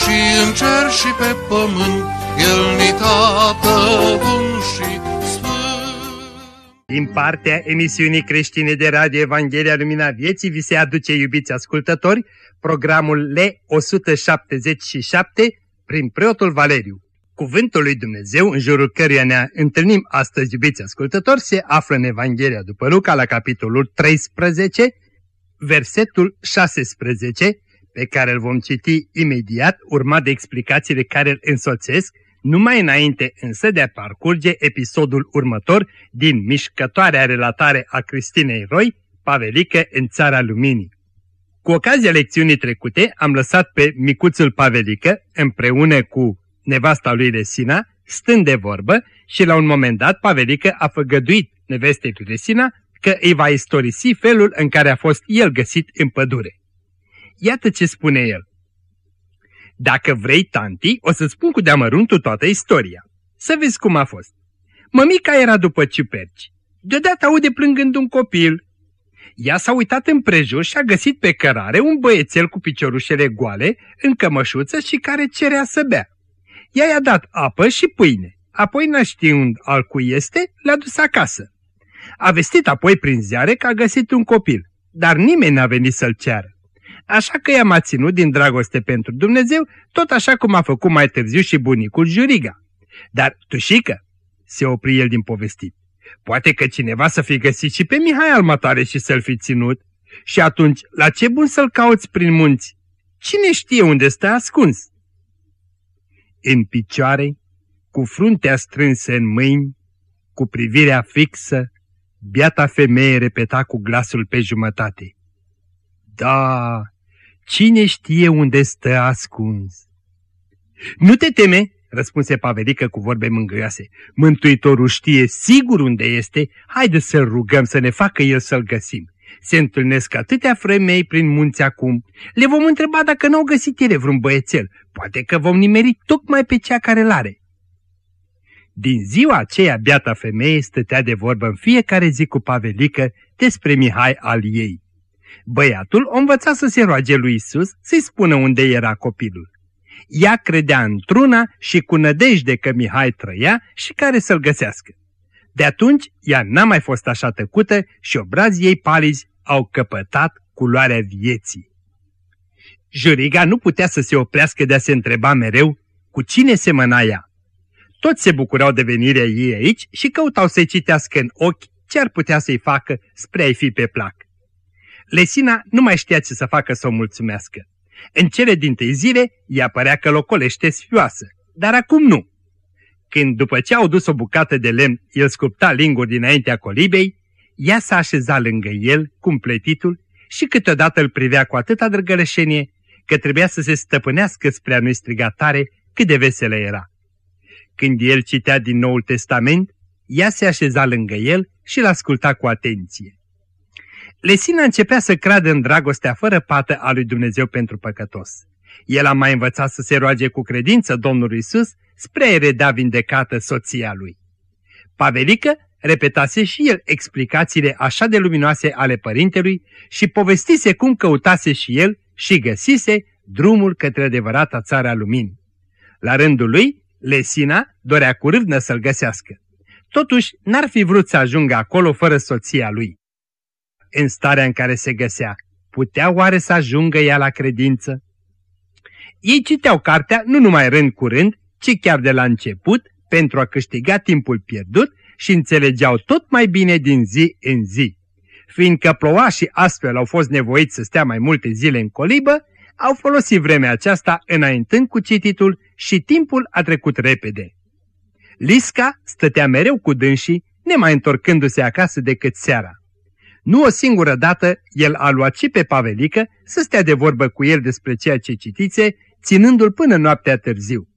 și în cer și pe pământ, El ni tată bun și din partea emisiunii creștine de radio Evanghelia Lumina Vieții vi se aduce, iubiți ascultători, programul L177 prin preotul Valeriu. Cuvântul lui Dumnezeu, în jurul căruia ne întâlnim astăzi, iubiți ascultători, se află în Evanghelia după Luca, la capitolul 13, versetul 16, pe care îl vom citi imediat, urmat de explicațiile care îl însoțesc, numai înainte însă de a parcurge episodul următor din mișcătoarea relatare a Cristinei Roy, Pavelică în Țara Luminii. Cu ocazia lecțiunii trecute am lăsat pe micuțul Pavelică împreună cu nevasta lui Resina, stând de vorbă și la un moment dat Pavelică a făgăduit nevestei lui Resina că îi va istorisi felul în care a fost el găsit în pădure. Iată ce spune el. Dacă vrei, tanti, o să spun cu deamăruntul toată istoria. Să vezi cum a fost. Mămica era după ciuperci. Deodată aude plângând un copil. Ea s-a uitat împrejur și a găsit pe cărare un băiețel cu piciorușele goale, în cămășuță și care cerea să bea. Ea i-a dat apă și pâine, apoi neștiind al cui este, le-a dus acasă. A vestit apoi prin ziare că a găsit un copil, dar nimeni n-a venit să-l ceară așa că i-am ținut din dragoste pentru Dumnezeu, tot așa cum a făcut mai târziu și bunicul Juriga. Dar, tușică, se opri el din povestit, poate că cineva să fi găsit și pe Mihai al matare și să-l fi ținut. Și atunci, la ce bun să-l cauți prin munți? Cine știe unde stă ascuns? În picioare, cu fruntea strânsă în mâini, cu privirea fixă, biata femeie repeta cu glasul pe jumătate. Da, Cine știe unde stă ascuns? Nu te teme, răspunse Pavelică cu vorbe mângâioase. Mântuitorul știe sigur unde este, haide să-l rugăm să ne facă el să-l găsim. Se întâlnesc atâtea fremei prin munți acum. Le vom întreba dacă n-au găsit ele vreun băiețel. Poate că vom nimeri tocmai pe cea care l-are. Din ziua aceea, biata femeie stătea de vorbă în fiecare zi cu Pavelică despre Mihai al ei. Băiatul o învăța să se roage lui Isus să-i spună unde era copilul. Ea credea într-una și cu nădejde că Mihai trăia și care să-l găsească. De atunci, ea n-a mai fost așa tăcută și obrazii ei palizi au căpătat culoarea vieții. Juriga nu putea să se oprească de a se întreba mereu cu cine semăna ea. Toți se bucurau de venirea ei aici și căutau să-i citească în ochi ce ar putea să-i facă spre a-i fi pe plac. Lesina nu mai știa ce să facă să o mulțumească. În cele din tâi zile, ea părea că locolește sfioasă, dar acum nu. Când, după ce au dus o bucată de lemn, el sculpta linguri dinaintea colibei, ea s-a așezat lângă el, cumpletitul, și câteodată îl privea cu atâta drăgălășenie că trebuia să se stăpânească spre a nu striga tare cât de veselă era. Când el citea din Noul Testament, ea se așeza lângă el și l-asculta cu atenție. Lesina începea să creadă în dragostea fără pată a lui Dumnezeu pentru păcătos. El a mai învățat să se roage cu credință Domnului Isus spre a redea vindecată soția lui. Pavelică repetase și el explicațiile așa de luminoase ale părintelui și povestise cum căutase și el și găsise drumul către adevărata țara luminii. La rândul lui, Lesina dorea cu râvnă să-l găsească. Totuși, n-ar fi vrut să ajungă acolo fără soția lui în starea în care se găsea. Putea oare să ajungă ea la credință? Ei citeau cartea nu numai rând cu rând, ci chiar de la început, pentru a câștiga timpul pierdut și înțelegeau tot mai bine din zi în zi. Fiindcă ploua și astfel au fost nevoiți să stea mai multe zile în colibă, au folosit vremea aceasta înaintând cu cititul și timpul a trecut repede. Lisca stătea mereu cu dânsii, nemai întorcându-se acasă decât seara. Nu o singură dată el a luat și pe Pavelică să stea de vorbă cu el despre ceea ce citițe, ținându-l până noaptea târziu.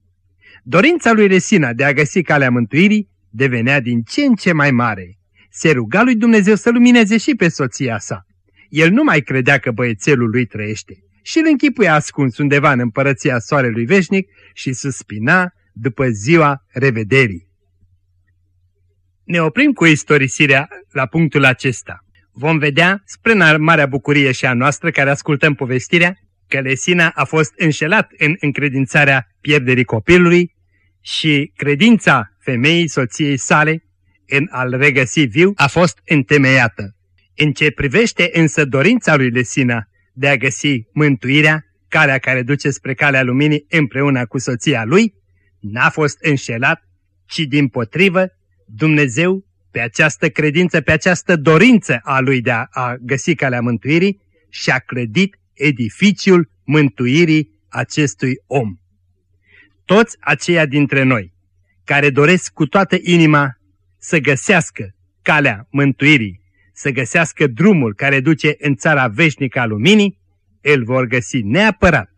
Dorința lui Resina de a găsi calea mântuirii devenea din ce în ce mai mare. Se ruga lui Dumnezeu să lumineze și pe soția sa. El nu mai credea că băiețelul lui trăiește și îl închipuia ascuns undeva în împărăția soarelui veșnic și suspina după ziua revederii. Ne oprim cu istorisirea la punctul acesta. Vom vedea, spre marea bucurie și a noastră care ascultăm povestirea, că Lesina a fost înșelat în încredințarea pierderii copilului și credința femeii soției sale în a-l regăsi viu a fost întemeiată. În ce privește însă dorința lui Lesina de a găsi mântuirea, calea care duce spre calea luminii împreună cu soția lui, n-a fost înșelat, ci din potrivă Dumnezeu, pe această credință, pe această dorință a lui de a, a găsi calea mântuirii, și-a clădit edificiul mântuirii acestui om. Toți aceia dintre noi care doresc cu toată inima să găsească calea mântuirii, să găsească drumul care duce în țara veșnică a luminii, îl vor găsi neapărat.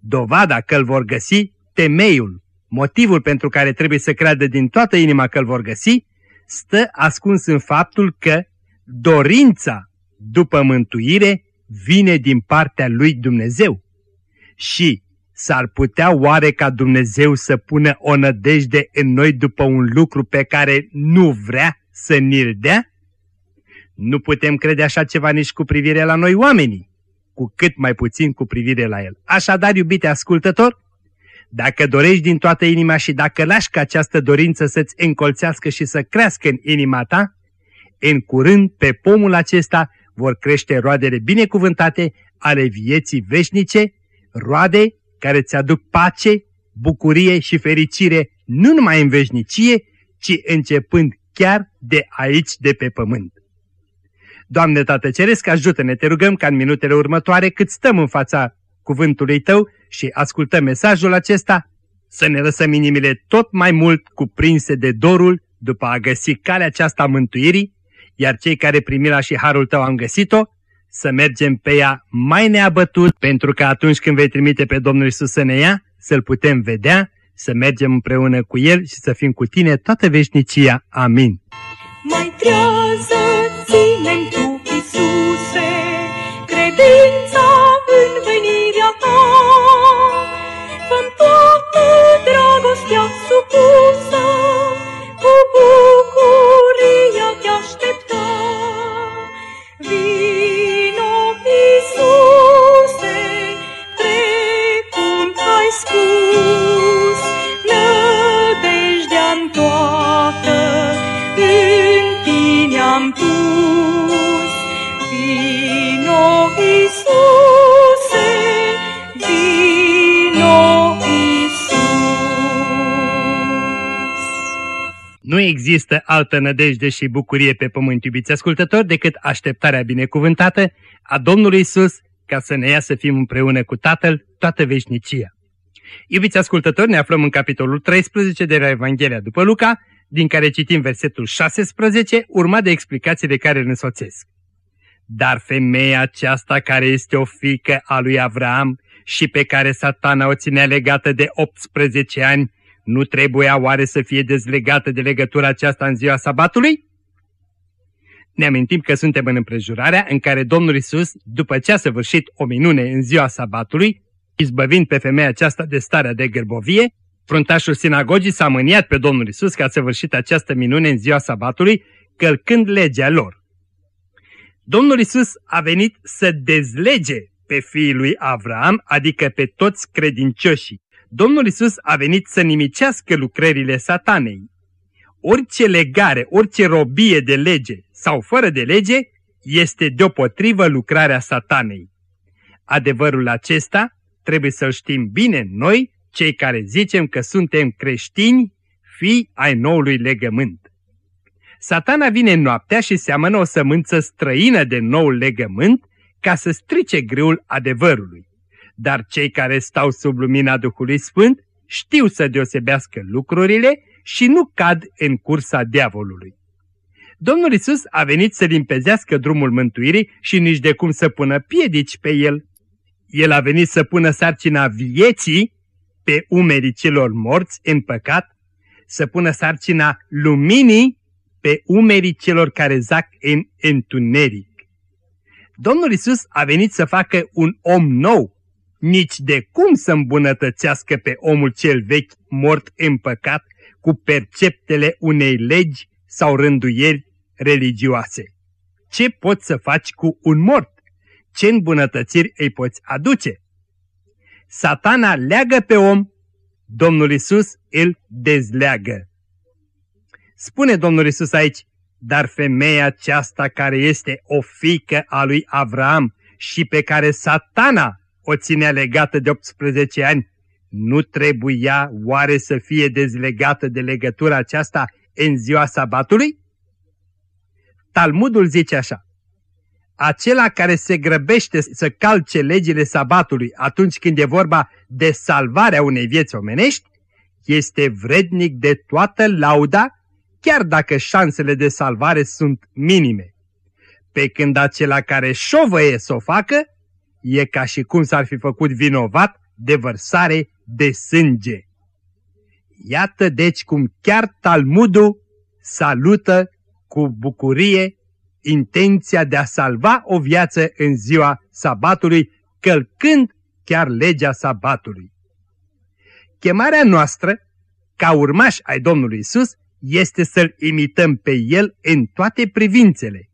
Dovada că îl vor găsi, temeiul, motivul pentru care trebuie să creadă din toată inima că îl vor găsi, stă ascuns în faptul că dorința după mântuire vine din partea lui Dumnezeu. Și s-ar putea oare ca Dumnezeu să pună o nădejde în noi după un lucru pe care nu vrea să ni-l dea? Nu putem crede așa ceva nici cu privire la noi oamenii, cu cât mai puțin cu privire la El. Așadar, iubite ascultător, dacă dorești din toată inima și dacă lași ca această dorință să-ți încolțească și să crească în inima ta, în curând pe pomul acesta vor crește roadele binecuvântate ale vieții veșnice, roade care îți aduc pace, bucurie și fericire nu numai în veșnicie, ci începând chiar de aici, de pe pământ. Doamne Tată Ceresc, ajută-ne, te rugăm ca în minutele următoare, cât stăm în fața cuvântului Tău și ascultăm mesajul acesta, să ne lăsăm inimile tot mai mult cuprinse de dorul după a găsi calea aceasta mântuirii, iar cei care primila și harul Tău am găsit-o, să mergem pe ea mai neabătut, pentru că atunci când vei trimite pe Domnul Isus să ne ia, să-L putem vedea, să mergem împreună cu El și să fim cu Tine toată veșnicia. Amin. Mai trează ținem Tu, tine am pus. Vino, Iisuse, vino, Iisus. Nu există altă nădejde și bucurie pe pământ, iubiți ascultători, decât așteptarea binecuvântată a Domnului Isus ca să ne ia să fim împreună cu Tatăl toată veșnicia. Iubiți ascultători, ne aflăm în capitolul 13 de la Evanghelia după Luca, din care citim versetul 16, urmat de explicațiile care îl însoțesc. Dar femeia aceasta care este o fică a lui Avram și pe care satana o ținea legată de 18 ani, nu trebuia oare să fie dezlegată de legătura aceasta în ziua sabatului? Ne amintim că suntem în împrejurarea în care Domnul Isus, după ce a săvârșit o minune în ziua sabatului, izbăvind pe femeia aceasta de starea de gârbovie, fruntașul sinagogii s-a mâniat pe Domnul Isus că a săvârșit această minune în ziua sabatului, călcând legea lor. Domnul Isus a venit să dezlege pe fiii lui Avram, adică pe toți credincioșii. Domnul Isus a venit să nimicească lucrările satanei. Orice legare, orice robie de lege sau fără de lege este deopotrivă lucrarea satanei. Adevărul acesta trebuie să-l știm bine noi, cei care zicem că suntem creștini, fii ai noului legământ. Satana vine noaptea și seamănă o sămânță străină de noul legământ ca să strice grâul adevărului. Dar cei care stau sub lumina Duhului Sfânt știu să deosebească lucrurile și nu cad în cursa diavolului. Domnul Isus a venit să limpezească drumul mântuirii și nici de cum să pună piedici pe el. El a venit să pună sarcina vieții pe umerii celor morți în păcat, să pună sarcina luminii pe umerii celor care zac în întuneric. Domnul Isus a venit să facă un om nou, nici de cum să îmbunătățească pe omul cel vechi mort în păcat cu perceptele unei legi sau rânduieri religioase. Ce poți să faci cu un mort? Ce îmbunătățiri îi poți aduce? Satana leagă pe om, Domnul Isus îl dezleagă. Spune Domnul Isus aici, dar femeia aceasta care este o fică a lui Avram și pe care satana o ținea legată de 18 ani, nu trebuia oare să fie dezlegată de legătura aceasta în ziua sabatului? Talmudul zice așa, acela care se grăbește să calce legile sabatului atunci când e vorba de salvarea unei vieți omenești, este vrednic de toată lauda, chiar dacă șansele de salvare sunt minime. Pe când acela care șovăie să o facă, e ca și cum s-ar fi făcut vinovat de vărsare de sânge. Iată deci cum chiar Talmudul salută cu bucurie intenția de a salva o viață în ziua sabatului, călcând chiar legea sabatului. Chemarea noastră, ca urmași ai Domnului Isus, este să-L imităm pe El în toate privințele,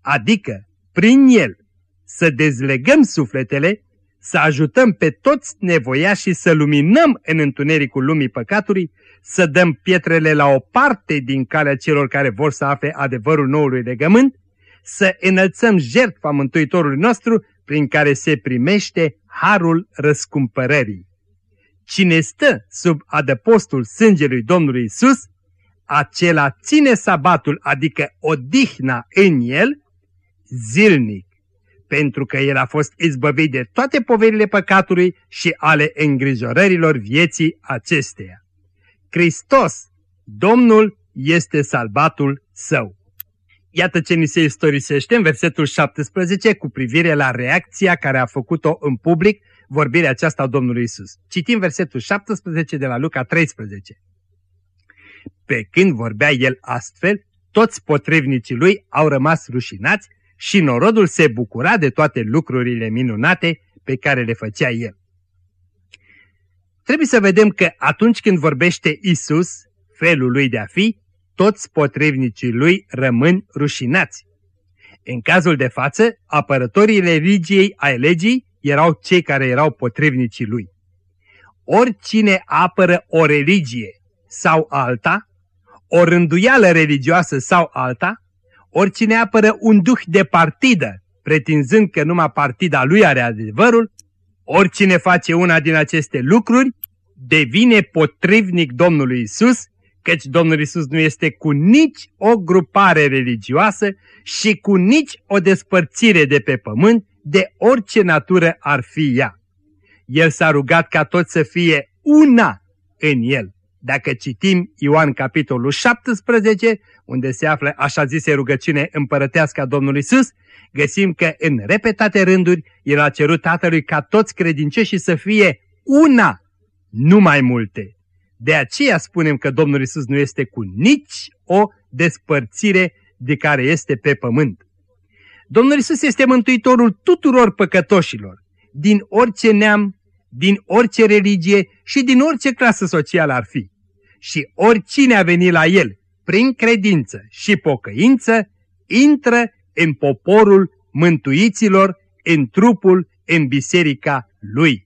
adică prin El să dezlegăm sufletele, să ajutăm pe toți nevoiașii să luminăm în întunericul lumii păcatului, să dăm pietrele la o parte din calea celor care vor să afle adevărul noului legământ, să înălțăm jertfa Mântuitorului nostru prin care se primește harul răscumpărării. Cine stă sub adăpostul sângelui Domnului Isus, acela ține sabatul, adică odihna în el, zilnic, pentru că el a fost izbăvit de toate poverile păcatului și ale îngrijorărilor vieții acesteia. Hristos, Domnul, este salvatul său. Iată ce ni se istorisește în versetul 17 cu privire la reacția care a făcut-o în public vorbirea aceasta a Domnului Isus. Citim versetul 17 de la Luca 13. Pe când vorbea el astfel, toți potrivnicii lui au rămas rușinați și norodul se bucura de toate lucrurile minunate pe care le făcea el. Trebuie să vedem că atunci când vorbește Isus, felul lui de a fi, toți potrivnicii lui rămân rușinați. În cazul de față, apărătorii religiei ai legii erau cei care erau potrivnicii lui. Oricine apără o religie sau alta, o rânduială religioasă sau alta, oricine apără un duh de partidă, pretinzând că numai partida lui are adevărul, oricine face una din aceste lucruri, devine potrivnic Domnului Isus căci Domnul Isus nu este cu nici o grupare religioasă și cu nici o despărțire de pe pământ, de orice natură ar fi ea. El s-a rugat ca tot să fie una în el. Dacă citim Ioan capitolul 17, unde se află așa zise rugăciune împărătească a Domnului Isus, găsim că în repetate rânduri el a cerut Tatălui ca toți credincioșii să fie una, nu mai multe. De aceea spunem că Domnul Isus nu este cu nici o despărțire de care este pe pământ. Domnul Isus este mântuitorul tuturor păcătoșilor, din orice neam, din orice religie și din orice clasă socială ar fi. Și oricine a venit la El prin credință și pocăință, intră în poporul mântuiților, în trupul, în biserica Lui.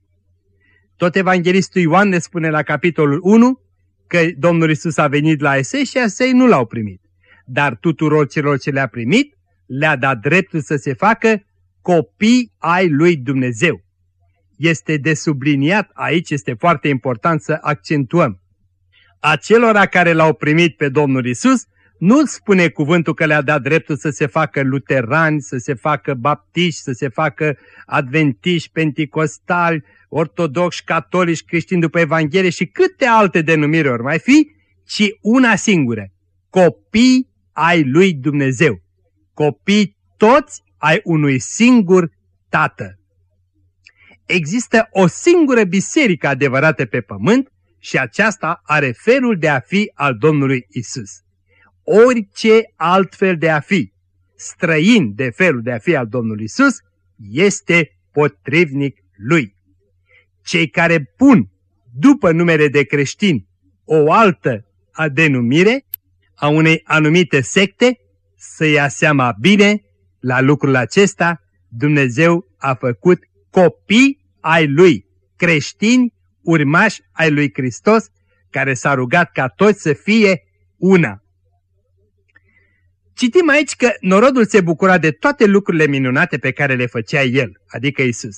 Tot evanghelistul Ioan ne spune la capitolul 1 că Domnul Isus a venit la Esei și Esei nu l-au primit. Dar tuturor celor ce le-a primit, le-a dat dreptul să se facă copii ai lui Dumnezeu. Este de subliniat aici, este foarte important să accentuăm. Acelora care l-au primit pe Domnul Isus, nu spune cuvântul că le-a dat dreptul să se facă luterani, să se facă baptiști, să se facă adventiști, penticostali, ortodoxi, catolici, creștini după Evanghelie și câte alte denumiri ori mai fi, ci una singură, copii ai lui Dumnezeu, copii toți ai unui singur Tată. Există o singură biserică adevărată pe pământ și aceasta are felul de a fi al Domnului Isus. Orice altfel de a fi, străin de felul de a fi al Domnului Isus, este potrivnic lui. Cei care pun după numere de creștini o altă a denumire a unei anumite secte, să ia seama bine la lucrul acesta, Dumnezeu a făcut copii ai lui, creștini, urmași ai lui Hristos, care s-a rugat ca toți să fie una. Citim aici că norodul se bucura de toate lucrurile minunate pe care le făcea el, adică Isus.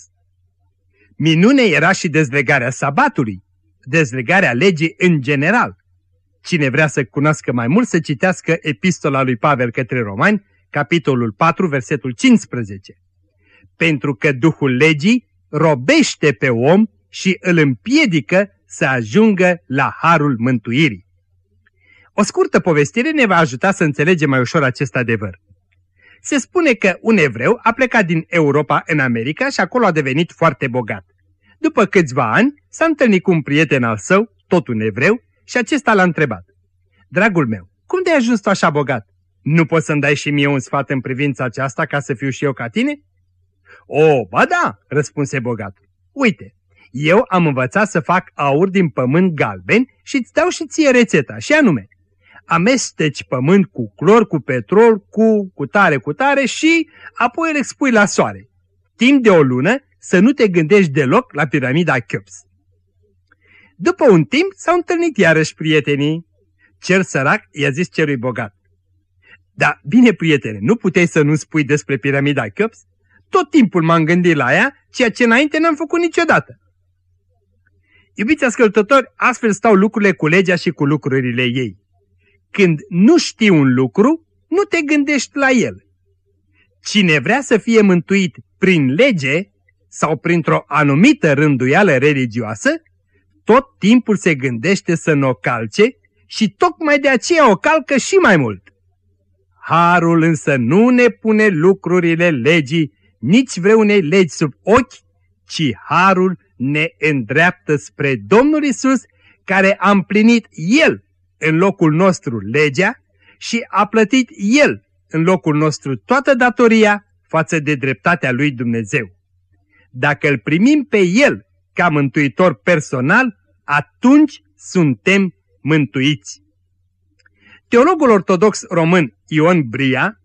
Minune era și dezlegarea sabatului, dezlegarea legii în general. Cine vrea să cunoască mai mult să citească epistola lui Pavel către Romani, capitolul 4, versetul 15. Pentru că Duhul legii robește pe om și îl împiedică să ajungă la harul mântuirii. O scurtă povestire ne va ajuta să înțelegem mai ușor acest adevăr. Se spune că un evreu a plecat din Europa în America și acolo a devenit foarte bogat. După câțiva ani, s-a întâlnit cu un prieten al său, tot un evreu, și acesta l-a întrebat. Dragul meu, cum de-ai ajuns tu așa bogat? Nu poți să-mi dai și mie un sfat în privința aceasta ca să fiu și eu ca tine? O, ba da, răspunse bogatul. Uite, eu am învățat să fac aur din pământ galben și îți dau și ție rețeta, și anume, amesteci pământ cu clor, cu petrol, cu, cu tare, cu tare și apoi îl expui la soare. Timp de o lună să nu te gândești deloc la piramida Cheops. După un timp s-au întâlnit iarăși prietenii. Cer sărac i-a zis celui bogat. Da, bine prietene, nu puteai să nu spui despre piramida Cheops? Tot timpul m-am gândit la ea, ceea ce înainte n-am făcut niciodată. Iubiți ascultători, astfel stau lucrurile cu legea și cu lucrurile ei. Când nu știi un lucru, nu te gândești la el. Cine vrea să fie mântuit prin lege sau printr-o anumită rânduială religioasă, tot timpul se gândește să nu o calce și tocmai de aceea o calcă și mai mult. Harul însă nu ne pune lucrurile legii, nici vreunei legi sub ochi, ci Harul ne îndreaptă spre Domnul Isus, care a împlinit El în locul nostru legea și a plătit El în locul nostru toată datoria față de dreptatea lui Dumnezeu. Dacă îl primim pe El ca mântuitor personal, atunci suntem mântuiți. Teologul ortodox român Ion Bria,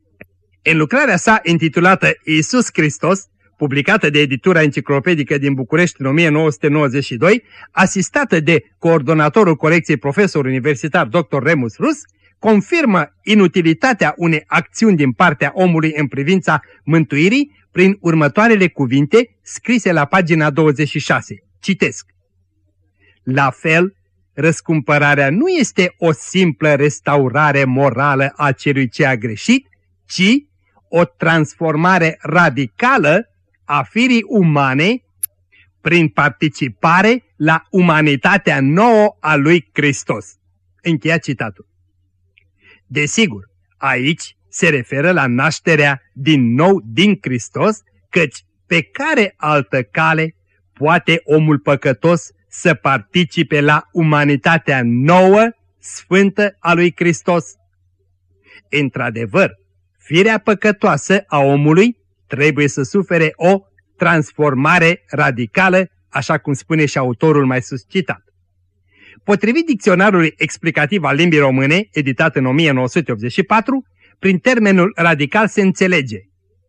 în lucrarea sa intitulată Iisus Hristos, publicată de editura enciclopedică din București în 1992, asistată de coordonatorul colecției profesor universitar dr. Remus Rus, confirmă inutilitatea unei acțiuni din partea omului în privința mântuirii prin următoarele cuvinte scrise la pagina 26. Citesc. La fel, răscumpărarea nu este o simplă restaurare morală a celui ce a greșit, ci o transformare radicală a firii umane prin participare la umanitatea nouă a lui Hristos. Încheia citatul. Desigur, aici se referă la nașterea din nou din Hristos, căci pe care altă cale poate omul păcătos să participe la umanitatea nouă, sfântă a lui Hristos? Într-adevăr, firea păcătoasă a omului trebuie să sufere o transformare radicală, așa cum spune și autorul mai suscitat. Potrivit dicționarului explicativ al limbii române, editat în 1984, prin termenul radical se înțelege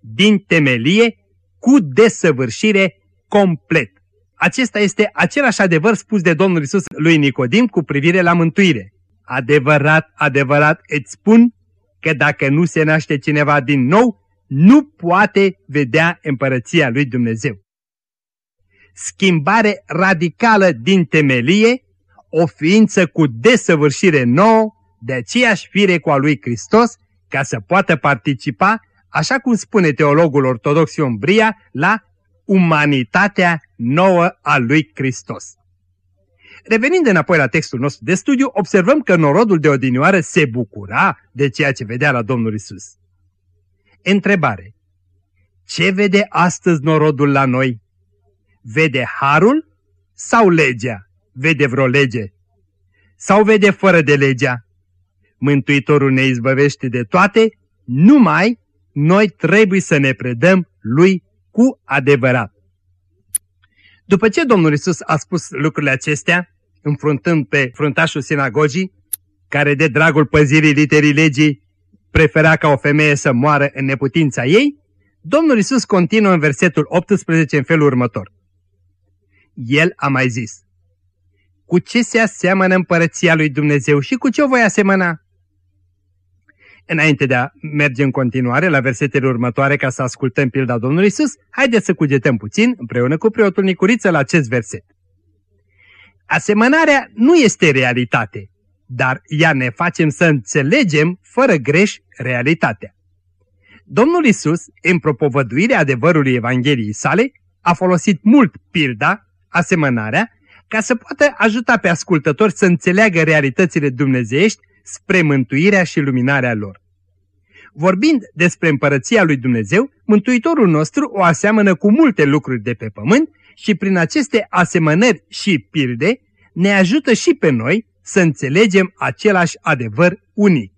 din temelie cu desăvârșire complet. Acesta este același adevăr spus de Domnul Isus lui Nicodim cu privire la mântuire. Adevărat, adevărat îți spun că dacă nu se naște cineva din nou, nu poate vedea împărăția lui Dumnezeu. Schimbare radicală din temelie, o ființă cu desăvârșire nouă, de aceeași fire cu a lui Hristos, ca să poată participa, așa cum spune teologul ortodox Ion Bria, la umanitatea nouă a lui Hristos. Revenind înapoi la textul nostru de studiu, observăm că norodul de odinioară se bucura de ceea ce vedea la Domnul Isus. Întrebare. Ce vede astăzi norodul la noi? Vede harul sau legea? Vede vreo lege? Sau vede fără de legea? Mântuitorul ne izbăvește de toate, numai noi trebuie să ne predăm lui cu adevărat. După ce Domnul Isus a spus lucrurile acestea, înfruntând pe fruntașul sinagogii, care de dragul păzirii literii legii prefera ca o femeie să moară în neputința ei, Domnul Isus continuă în versetul 18 în felul următor. El a mai zis, Cu ce se aseamănă împărăția lui Dumnezeu și cu ce o voi asemăna? Înainte de a merge în continuare la versetele următoare ca să ascultăm pilda Domnului Isus, haideți să cugetăm puțin împreună cu preotul Nicuriță la acest verset. Asemănarea nu este realitate, dar ea ne facem să înțelegem fără greș realitatea. Domnul Isus, în propovăduirea adevărului Evangheliei sale, a folosit mult pilda, asemănarea, ca să poată ajuta pe ascultători să înțeleagă realitățile dumnezeiești spre mântuirea și luminarea lor. Vorbind despre împărăția lui Dumnezeu, Mântuitorul nostru o aseamănă cu multe lucruri de pe pământ și prin aceste asemănări și pilde ne ajută și pe noi să înțelegem același adevăr unic.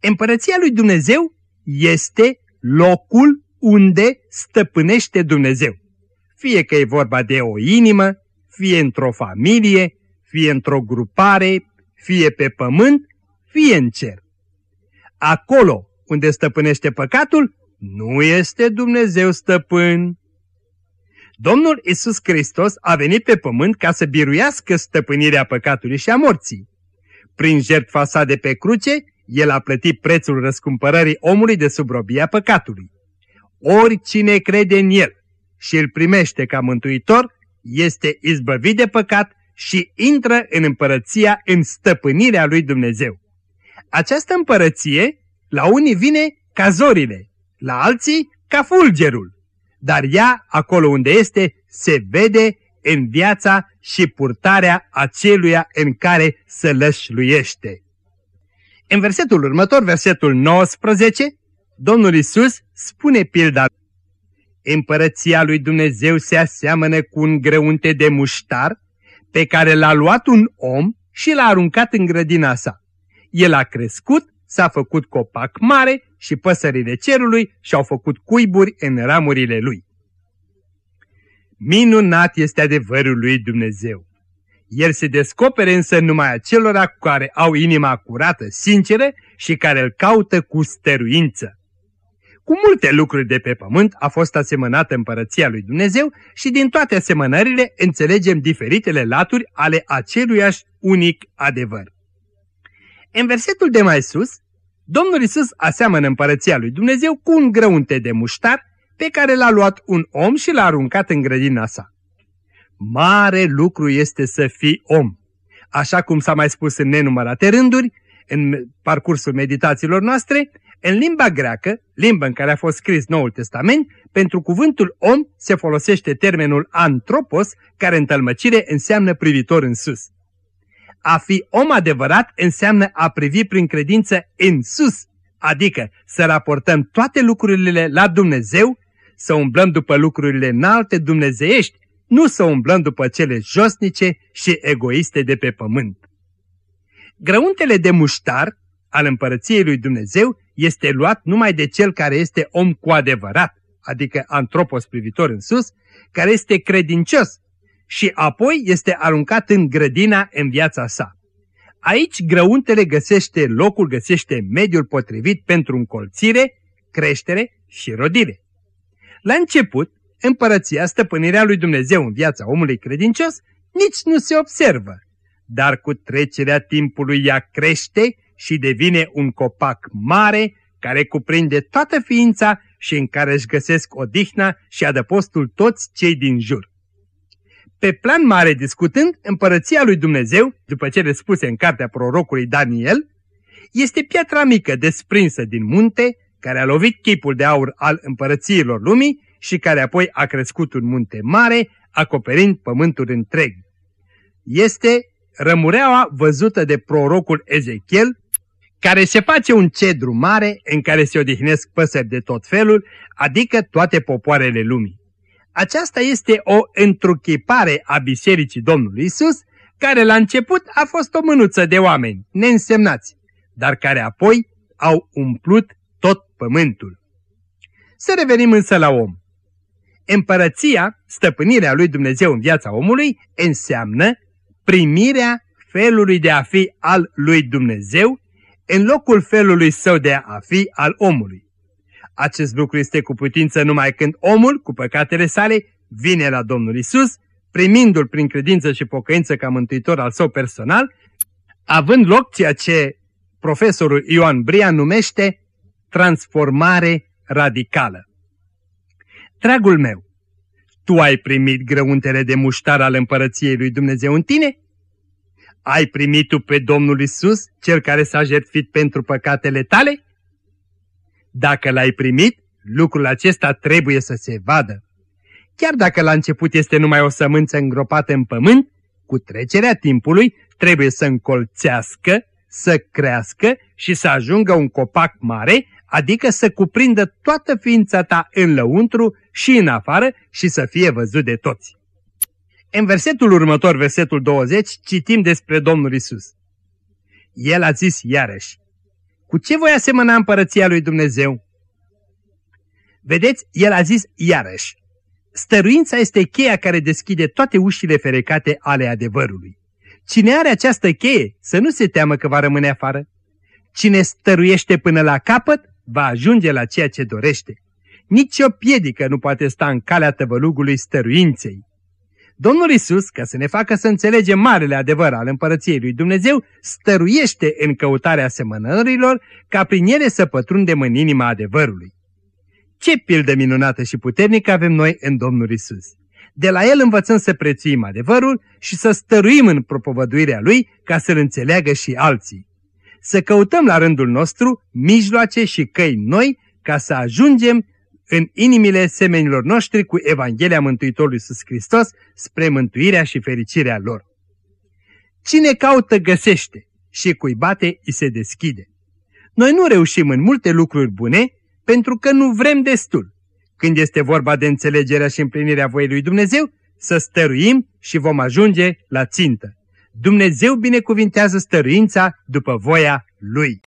Împărăția lui Dumnezeu este locul unde stăpânește Dumnezeu. Fie că e vorba de o inimă, fie într-o familie, fie într-o grupare, fie pe pământ, fie în cer. Acolo unde stăpânește păcatul, nu este Dumnezeu stăpân. Domnul Isus Hristos a venit pe pământ ca să biruiască stăpânirea păcatului și a morții. Prin jertfa sa de pe cruce, el a plătit prețul răscumpărării omului de subrobia păcatului. Oricine crede în el și îl primește ca mântuitor, este izbăvit de păcat și intră în împărăția, în stăpânirea lui Dumnezeu. Această împărăție la unii vine ca zorile, la alții ca fulgerul, dar ea, acolo unde este, se vede în viața și purtarea aceluia în care se lășluiește. În versetul următor, versetul 19, Domnul Isus spune pilda Împărăția lui Dumnezeu se aseamănă cu un grăunte de muștar pe care l-a luat un om și l-a aruncat în grădina sa. El a crescut, s-a făcut copac mare și păsările cerului și-au făcut cuiburi în ramurile lui. Minunat este adevărul lui Dumnezeu. El se descopere însă numai acelora care au inima curată, sinceră și care îl caută cu stăruință. Cu multe lucruri de pe pământ a fost asemănată împărăția lui Dumnezeu și din toate asemănările înțelegem diferitele laturi ale aceluiași unic adevăr. În versetul de mai sus, Domnul Isus aseamănă împărăția lui Dumnezeu cu un grăunte de muștar pe care l-a luat un om și l-a aruncat în grădina sa. Mare lucru este să fii om. Așa cum s-a mai spus în nenumărate rânduri, în parcursul meditațiilor noastre, în limba greacă, limba în care a fost scris Noul Testament, pentru cuvântul om se folosește termenul antropos, care în tălmăcire înseamnă privitor în sus. A fi om adevărat înseamnă a privi prin credință în sus, adică să raportăm toate lucrurile la Dumnezeu, să umblăm după lucrurile înalte dumnezeiești, nu să umblăm după cele josnice și egoiste de pe pământ. Grăuntele de muștar al împărăției lui Dumnezeu este luat numai de cel care este om cu adevărat, adică antropos privitor în sus, care este credincios și apoi este aruncat în grădina în viața sa. Aici grăuntele găsește locul, găsește mediul potrivit pentru încolțire, creștere și rodire. La început, împărăția, stăpânirea lui Dumnezeu în viața omului credincios, nici nu se observă, dar cu trecerea timpului ea crește și devine un copac mare care cuprinde toată ființa și în care își găsesc odihna și adăpostul toți cei din jur. Pe plan mare discutând, împărăția lui Dumnezeu, după cele spuse în cartea prorocului Daniel, este piatra mică desprinsă din munte, care a lovit chipul de aur al împărățiilor lumii și care apoi a crescut un munte mare, acoperind pământul întreg. Este rămureaua văzută de prorocul Ezechiel, care se face un cedru mare în care se odihnesc păsări de tot felul, adică toate popoarele lumii. Aceasta este o întruchipare a Bisericii Domnului Isus, care la început a fost o mânuță de oameni, neînsemnați, dar care apoi au umplut tot pământul. Să revenim însă la om. Împărăția, stăpânirea lui Dumnezeu în viața omului, înseamnă primirea felului de a fi al lui Dumnezeu în locul felului său de a fi al omului. Acest lucru este cu putință numai când omul, cu păcatele sale, vine la Domnul Isus, primindu-l prin credință și pocăință ca mântuitor al său personal, având loc ceea ce profesorul Ioan Bria numește transformare radicală. Dragul meu, tu ai primit grăuntele de muștar al împărăției lui Dumnezeu în tine? Ai primit tu pe Domnul Isus, cel care s-a jertfit pentru păcatele tale? Dacă l-ai primit, lucrul acesta trebuie să se vadă. Chiar dacă la început este numai o sămânță îngropată în pământ, cu trecerea timpului trebuie să încolțească, să crească și să ajungă un copac mare, adică să cuprindă toată ființa ta în lăuntru și în afară și să fie văzut de toți. În versetul următor, versetul 20, citim despre Domnul Isus. El a zis iarăși, cu ce voi asemăna împărăția lui Dumnezeu? Vedeți, el a zis iarăși, stăruința este cheia care deschide toate ușile ferecate ale adevărului. Cine are această cheie, să nu se teamă că va rămâne afară. Cine stăruiește până la capăt, va ajunge la ceea ce dorește. Nici o piedică nu poate sta în calea tăvălugului stăruinței. Domnul Isus, ca să ne facă să înțelegem marele adevăr al împărăției lui Dumnezeu, stăruiește în căutarea asemănărilor ca prin ele să pătrundem în inima adevărului. Ce pildă minunată și puternică avem noi în Domnul Isus! De la El învățăm să prețuim adevărul și să stăruim în propovăduirea Lui ca să-L înțeleagă și alții. Să căutăm la rândul nostru mijloace și căi noi ca să ajungem în inimile semenilor noștri cu Evanghelia Mântuitorului Iisus Hristos spre mântuirea și fericirea lor. Cine caută găsește și cui bate îi se deschide. Noi nu reușim în multe lucruri bune pentru că nu vrem destul. Când este vorba de înțelegerea și împlinirea voiei lui Dumnezeu, să stăruim și vom ajunge la țintă. Dumnezeu binecuvintează stăruința după voia Lui.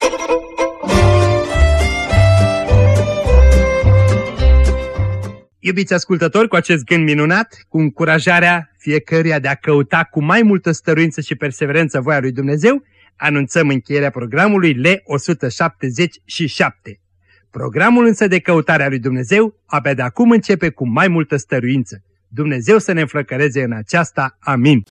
Iubiți ascultători, cu acest gând minunat, cu încurajarea fiecăruia de a căuta cu mai multă stăruință și perseverență voia lui Dumnezeu, anunțăm încheierea programului L177. Programul însă de căutare a lui Dumnezeu abia de acum începe cu mai multă stăruință. Dumnezeu să ne înflăcăreze în aceasta. Amin.